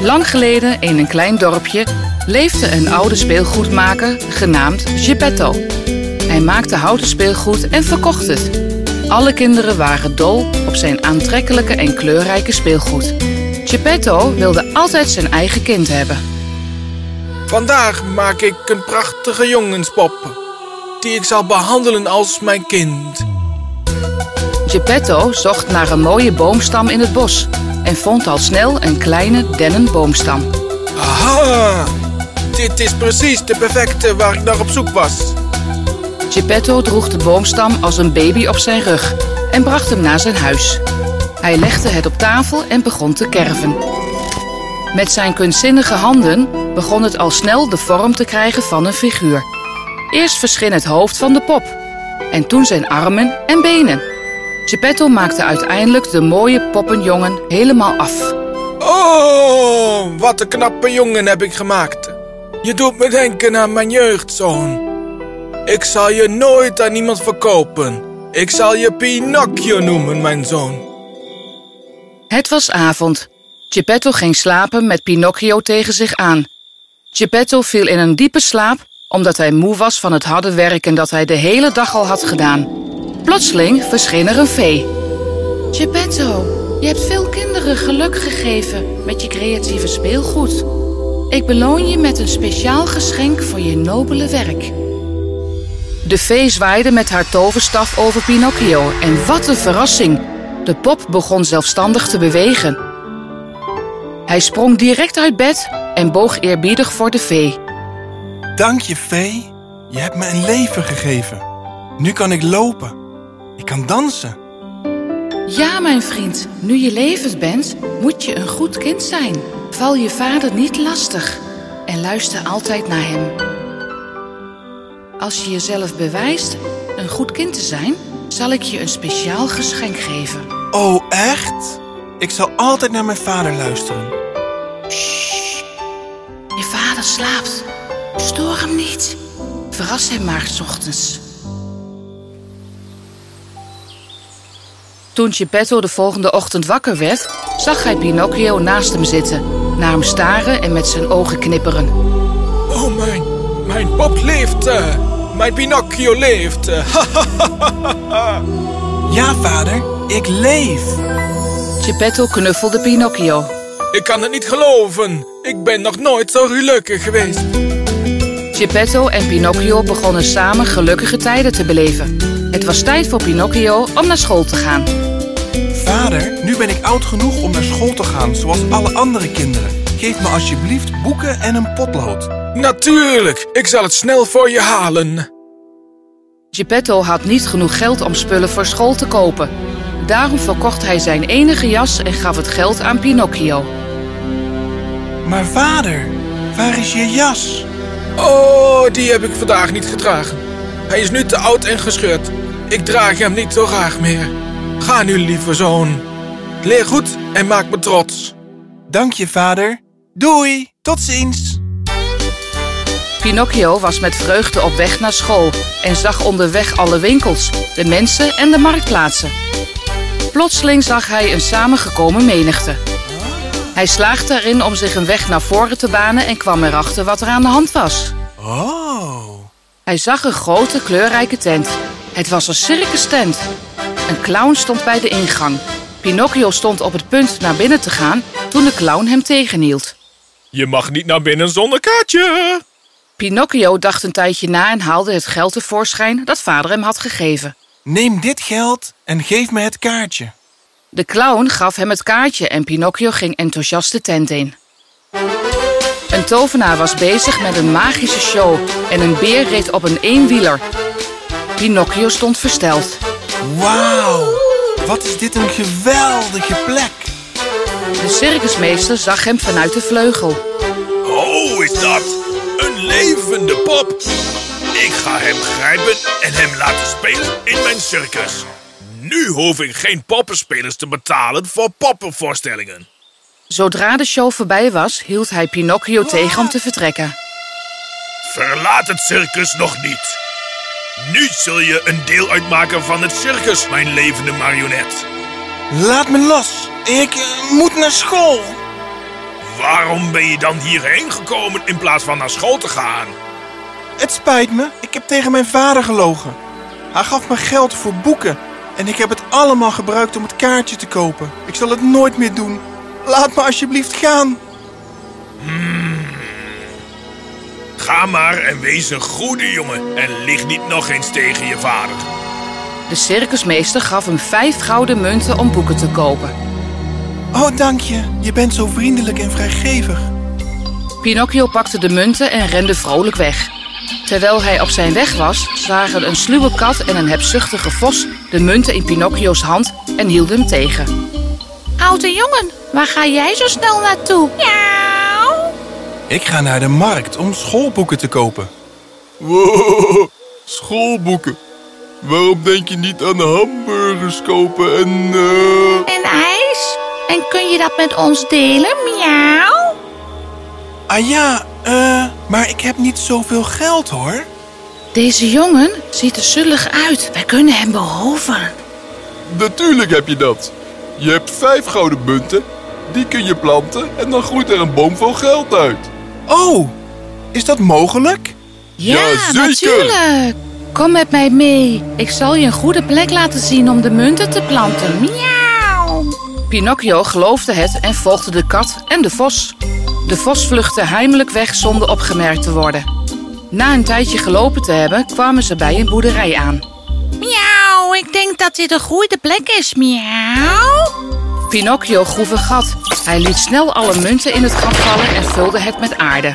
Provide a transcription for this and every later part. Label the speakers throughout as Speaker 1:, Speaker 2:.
Speaker 1: Lang geleden in een klein dorpje leefde een oude speelgoedmaker genaamd Geppetto. Hij maakte houten speelgoed en verkocht het. Alle kinderen waren dol op zijn aantrekkelijke en kleurrijke speelgoed. Geppetto wilde altijd zijn eigen kind hebben.
Speaker 2: Vandaag maak ik een prachtige jongenspop. Die ik zal behandelen als mijn kind.
Speaker 1: Geppetto zocht naar een mooie boomstam in het bos en vond al snel een kleine dennenboomstam.
Speaker 2: Aha! Dit is precies de perfecte waar ik naar op zoek was.
Speaker 1: Geppetto droeg de boomstam als een baby op zijn rug en bracht hem naar zijn huis. Hij legde het op tafel en begon te kerven. Met zijn kunstzinnige handen begon het al snel de vorm te krijgen van een figuur. Eerst verscheen het hoofd van de pop en toen zijn armen en benen. Geppetto maakte uiteindelijk de mooie poppenjongen helemaal af.
Speaker 2: Oh, wat een knappe jongen heb ik gemaakt. Je doet me denken aan mijn jeugdzoon. Ik zal je nooit aan iemand verkopen. Ik zal je Pinocchio noemen, mijn zoon.
Speaker 1: Het was avond. Geppetto ging slapen met Pinocchio tegen zich aan. Geppetto viel in een diepe slaap omdat hij moe was van het harde werken dat hij de hele dag al had gedaan. Plotseling verscheen er een vee. Geppetto, je hebt veel kinderen geluk gegeven met je creatieve speelgoed. Ik beloon je met een speciaal geschenk voor je nobele werk. De vee zwaaide met haar toverstaf over Pinocchio en wat een verrassing! De pop begon zelfstandig te bewegen. Hij sprong direct uit bed en boog eerbiedig voor de vee.
Speaker 3: Dank je, Vee. Je hebt me een leven gegeven. Nu kan ik lopen. Ik kan dansen.
Speaker 1: Ja, mijn vriend, nu je levend bent, moet je een goed kind zijn. Val je vader niet lastig en luister altijd naar hem. Als je jezelf bewijst een goed kind te zijn, zal ik je een speciaal geschenk geven.
Speaker 3: Oh, echt? Ik zal altijd naar mijn vader luisteren.
Speaker 1: Je vader slaapt. Stoor hem niet. Verras hem maar 's ochtends. Toen Geppetto de volgende ochtend wakker werd, zag hij Pinocchio naast hem zitten, naar hem staren en met zijn ogen knipperen.
Speaker 2: Oh, mijn, mijn pop leeft. eh. Mijn Pinocchio leeft.
Speaker 3: Ja, vader, ik leef.
Speaker 1: Geppetto knuffelde Pinocchio.
Speaker 2: ik kan het niet geloven. Ik ben nog nooit zo gelukkig geweest.
Speaker 1: Geppetto en Pinocchio begonnen samen gelukkige tijden te beleven. Het was tijd voor Pinocchio om naar school te gaan.
Speaker 3: Vader, nu ben ik oud genoeg om naar school te gaan, zoals alle andere kinderen. Geef me alsjeblieft boeken en een potlood.
Speaker 2: Natuurlijk, ik zal het snel voor je halen.
Speaker 1: Geppetto had niet genoeg geld om spullen voor school te kopen. Daarom verkocht hij zijn enige jas en gaf het geld aan Pinocchio.
Speaker 3: Maar vader, waar is je jas?
Speaker 2: Oh, die heb ik vandaag niet gedragen. Hij is nu te oud en gescheurd. Ik draag hem niet zo graag meer. Ga nu, lieve zoon. Leer goed en maak me trots.
Speaker 3: Dank je, vader. Doei, tot ziens.
Speaker 1: Pinocchio was met vreugde op weg naar school en zag onderweg alle winkels, de mensen en de marktplaatsen. Plotseling zag hij een samengekomen menigte. Hij slaagde erin om zich een weg naar voren te banen en kwam erachter wat er aan de hand was.
Speaker 3: Oh.
Speaker 1: Hij zag een grote kleurrijke tent. Het was een circus tent. Een clown stond bij de ingang. Pinocchio stond op het punt naar binnen te gaan toen de clown hem tegenhield.
Speaker 2: Je mag niet naar binnen zonder kaartje.
Speaker 1: Pinocchio dacht een tijdje na en haalde het geld tevoorschijn dat vader hem had gegeven.
Speaker 3: Neem dit geld en geef me het kaartje.
Speaker 1: De clown gaf hem het kaartje en Pinocchio ging enthousiast de tent in. Een tovenaar was bezig met een magische show en een beer reed op een eenwieler. Pinocchio stond versteld.
Speaker 3: Wauw, wat is dit een geweldige plek.
Speaker 1: De circusmeester zag hem vanuit de vleugel.
Speaker 4: Oh, is dat een levende pop? Ik ga hem grijpen en hem laten spelen in mijn circus. Nu hoef ik geen poppenspelers te betalen voor poppenvoorstellingen.
Speaker 1: Zodra de show voorbij was, hield hij Pinocchio tegen om te vertrekken.
Speaker 4: Verlaat het circus nog niet. Nu zul je een deel uitmaken van het circus, mijn levende marionet.
Speaker 3: Laat me los. Ik eh, moet naar school.
Speaker 4: Waarom ben je dan hierheen gekomen in plaats van naar school te gaan?
Speaker 3: Het spijt me. Ik heb tegen mijn vader gelogen. Hij gaf me geld voor boeken. En ik heb het allemaal gebruikt om het kaartje te kopen. Ik zal het nooit meer doen. Laat me alsjeblieft gaan.
Speaker 4: Ga maar en wees een goede jongen en lig niet nog eens tegen je vader.
Speaker 1: De circusmeester gaf hem vijf gouden munten om boeken te kopen.
Speaker 3: Oh, dank je. Je bent zo vriendelijk en vrijgevig.
Speaker 1: Pinocchio pakte de munten en rende vrolijk weg. Terwijl hij op zijn weg was, zagen een sluwe kat en een hebzuchtige vos de munten in Pinocchio's hand en hielden hem tegen. Oude jongen, waar ga jij zo snel naartoe? Miauw.
Speaker 3: Ik ga naar de markt om schoolboeken te kopen. Wow, schoolboeken. Waarom denk je niet aan hamburgers kopen en... eh,
Speaker 1: En ijs? En kun je dat met ons delen? Miauw.
Speaker 3: Ah ja, eh, maar ik heb niet zoveel geld hoor.
Speaker 1: Deze jongen ziet er zullig uit. Wij kunnen hem beroven.
Speaker 5: Natuurlijk heb je dat. Je hebt vijf gouden munten, die kun je planten en dan groeit er een boom van geld uit.
Speaker 3: Oh, is dat mogelijk?
Speaker 1: Ja,
Speaker 5: Jazeker.
Speaker 1: natuurlijk. Kom met mij mee. Ik zal je een goede plek laten zien om de munten te planten. Miauw. Pinocchio geloofde het en volgde de kat en de vos. De vos vluchtte heimelijk weg zonder opgemerkt te worden. Na een tijdje gelopen te hebben, kwamen ze bij een boerderij aan. Miauw, ik denk dat dit een goede plek is. Miauw. Pinocchio groef een gat. Hij liet snel alle munten in het gat vallen en vulde het met aarde.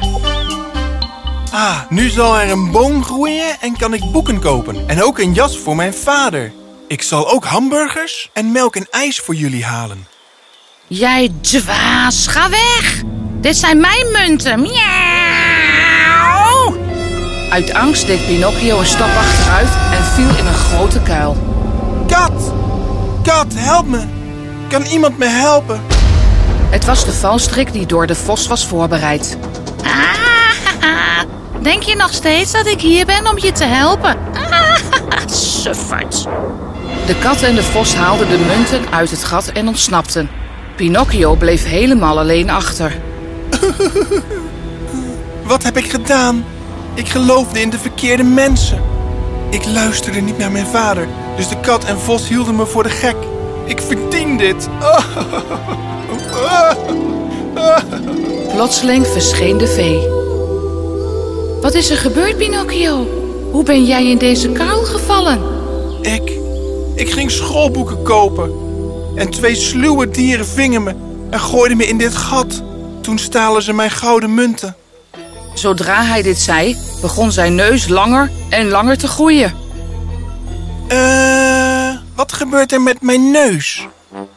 Speaker 3: Ah, nu zal er een boom groeien en kan ik boeken kopen. En ook een jas voor mijn vader. Ik zal ook hamburgers en melk en ijs voor jullie halen.
Speaker 1: Jij dwaas, ga weg! Dit zijn mijn munten. Miauw! Uit angst deed Pinocchio een stap achteruit en viel in een grote kuil.
Speaker 3: Kat! Kat, help me! Kan iemand me helpen?
Speaker 1: Het was de valstrik die door de vos was voorbereid. Ah, denk je nog steeds dat ik hier ben om je te helpen? Ah, suffert. De kat en de vos haalden de munten uit het gat en ontsnapten. Pinocchio bleef helemaal alleen achter.
Speaker 3: Wat heb ik gedaan? Ik geloofde in de verkeerde mensen. Ik luisterde niet naar mijn vader, dus de kat en vos hielden me voor de gek. Ik verdien dit.
Speaker 1: Plotseling verscheen de vee. Wat is er gebeurd, Pinocchio? Hoe ben jij in deze kuil gevallen?
Speaker 3: Ik, ik ging schoolboeken kopen. En twee sluwe dieren vingen me en gooiden me in dit gat. Toen stalen ze mijn gouden munten.
Speaker 1: Zodra hij dit zei, begon zijn neus langer en langer te groeien.
Speaker 3: Eh, wat gebeurt er met mijn neus?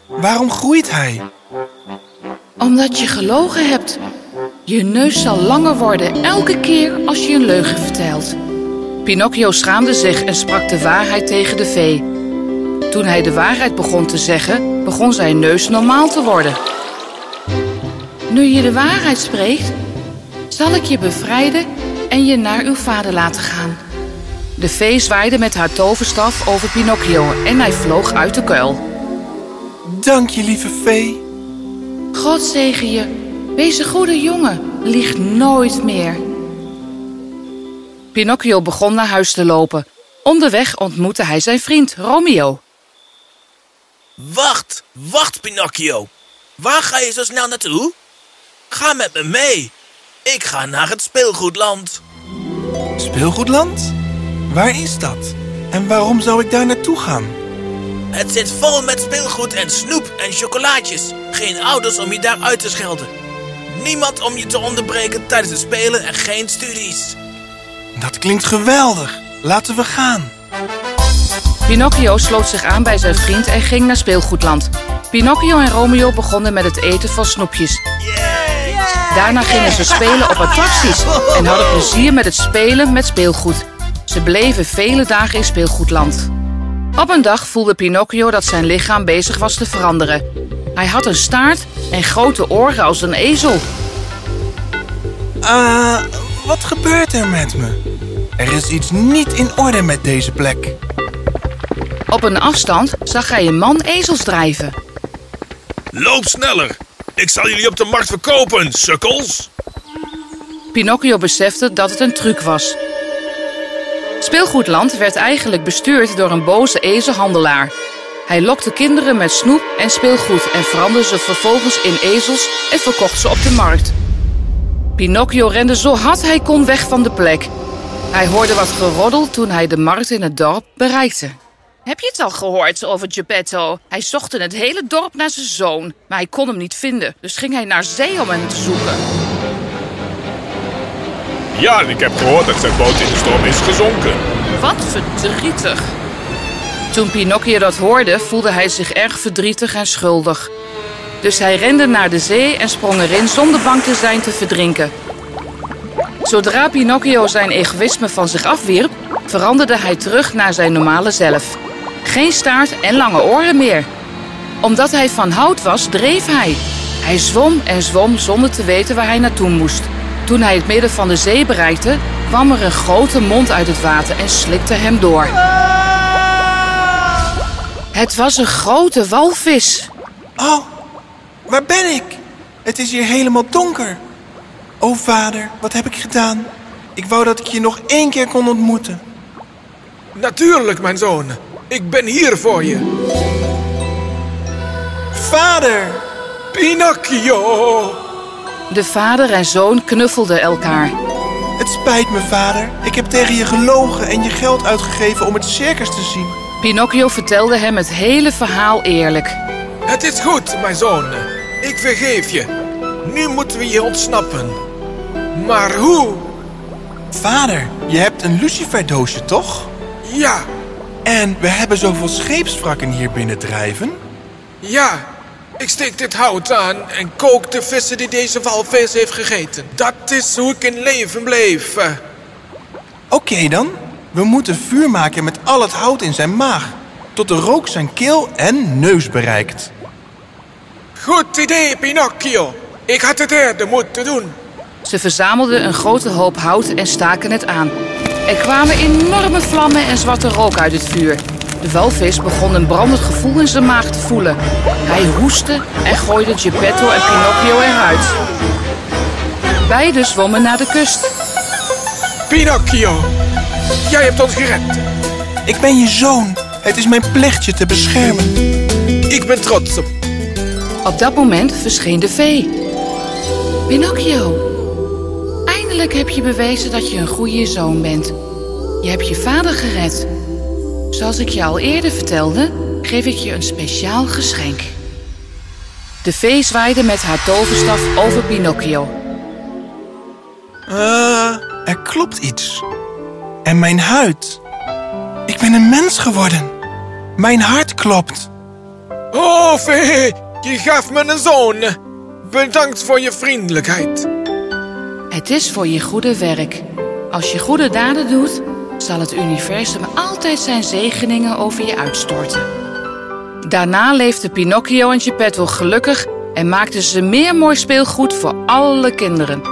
Speaker 3: Waarom groeit hij?
Speaker 1: Omdat je gelogen hebt. Je neus zal langer worden elke keer als je een leugen vertelt. Pinocchio schaamde zich en sprak de waarheid tegen de vee. Toen hij de waarheid begon te zeggen, begon zijn neus normaal te worden. Nu je de waarheid spreekt, zal ik je bevrijden en je naar uw vader laten gaan. De vee zwaaide met haar toverstaf over Pinocchio en hij vloog uit de kuil.
Speaker 3: Dank je, lieve vee.
Speaker 1: God zegen je. Wees een goede jongen. Lieg nooit meer. Pinocchio begon naar huis te lopen. Onderweg ontmoette hij zijn vriend Romeo.
Speaker 2: Wacht, wacht Pinocchio. Waar ga je zo snel naartoe? Ga met me mee. Ik ga naar het speelgoedland.
Speaker 3: Speelgoedland? Waar is dat? En waarom zou ik daar naartoe gaan?
Speaker 2: Het zit vol met speelgoed en snoep en chocolaatjes. Geen ouders om je daar uit te schelden. Niemand om je te onderbreken tijdens het spelen en geen studies.
Speaker 3: Dat klinkt geweldig. Laten we gaan.
Speaker 1: Pinocchio sloot zich aan bij zijn vriend en ging naar speelgoedland. Pinocchio en Romeo begonnen met het eten van snoepjes. Daarna gingen ze spelen op attracties en hadden plezier met het spelen met speelgoed. Ze bleven vele dagen in speelgoedland. Op een dag voelde Pinocchio dat zijn lichaam bezig was te veranderen. Hij had een staart en grote oren als een ezel.
Speaker 3: Ah, wat gebeurt er met me? Er is iets niet in orde met deze plek.
Speaker 1: Op een afstand zag hij een man ezels drijven.
Speaker 4: Loop sneller. Ik zal jullie op de markt verkopen, sukkels.
Speaker 1: Pinocchio besefte dat het een truc was. Speelgoedland werd eigenlijk bestuurd door een boze ezelhandelaar. Hij lokte kinderen met snoep en speelgoed en veranderde ze vervolgens in ezels en verkocht ze op de markt. Pinocchio rende zo hard hij kon weg van de plek. Hij hoorde wat geroddel toen hij de markt in het dorp bereikte. Heb je het al gehoord over Geppetto? Hij zocht in het hele dorp naar zijn zoon, maar hij kon hem niet vinden. Dus ging hij naar zee om hem te zoeken.
Speaker 4: Ja, ik heb gehoord dat zijn boot in de storm is gezonken.
Speaker 1: Wat verdrietig. Toen Pinocchio dat hoorde, voelde hij zich erg verdrietig en schuldig. Dus hij rende naar de zee en sprong erin zonder bang te zijn te verdrinken. Zodra Pinocchio zijn egoïsme van zich afwierp, veranderde hij terug naar zijn normale zelf. Geen staart en lange oren meer. Omdat hij van hout was, dreef hij. Hij zwom en zwom zonder te weten waar hij naartoe moest. Toen hij het midden van de zee bereikte, kwam er een grote mond uit het water en slikte hem door. Het was een grote walvis.
Speaker 3: Oh, waar ben ik? Het is hier helemaal donker. O vader, wat heb ik gedaan? Ik wou dat ik je nog één keer kon ontmoeten.
Speaker 2: Natuurlijk, mijn zoon. Ik ben hier voor je.
Speaker 3: Vader!
Speaker 2: Pinocchio!
Speaker 1: De vader en zoon knuffelden elkaar.
Speaker 3: Het spijt me, vader. Ik heb tegen je gelogen en je geld uitgegeven om het circus te zien.
Speaker 1: Pinocchio vertelde hem het hele verhaal eerlijk.
Speaker 2: Het is goed, mijn zoon. Ik vergeef je. Nu moeten we je ontsnappen. Maar hoe?
Speaker 3: Vader, je hebt een luciferdoosje, toch?
Speaker 2: Ja,
Speaker 3: En we hebben zoveel scheepswrakken hier binnen drijven.
Speaker 2: ja. Ik steek dit hout aan en kook de vissen die deze walvis heeft gegeten. Dat is hoe ik in leven bleef.
Speaker 3: Oké dan. We moeten vuur maken met al het hout in zijn maag. Tot de rook zijn keel en neus bereikt.
Speaker 2: Goed idee, Pinocchio. Ik had het eerder moeten doen.
Speaker 1: Ze verzamelden een grote hoop hout en staken het aan. Er kwamen enorme vlammen en zwarte rook uit het vuur. De walvis begon een brandend gevoel in zijn maag te voelen. Hij hoestte en gooide Geppetto en Pinocchio eruit. Beiden zwommen naar de kust.
Speaker 2: Pinocchio, jij hebt ons gered.
Speaker 3: Ik ben je zoon. Het is mijn plicht je te beschermen.
Speaker 2: Ik ben trots op.
Speaker 1: Op dat moment verscheen de vee. Pinocchio, eindelijk heb je bewezen dat je een goede zoon bent. Je hebt je vader gered. Zoals ik je al eerder vertelde, geef ik je een speciaal geschenk. De vee zwaaide met haar toverstaf over Pinocchio.
Speaker 3: Eh, er klopt iets. En mijn huid. Ik ben een mens geworden. Mijn hart klopt.
Speaker 2: Oh, vee, je gaf me een zoon. Bedankt voor je vriendelijkheid.
Speaker 1: Het is voor je goede werk. Als je goede daden doet, zal het universum altijd zijn zegeningen over je uitstorten. Daarna leefden Pinocchio en Geppetto gelukkig en maakten ze meer mooi speelgoed voor alle kinderen.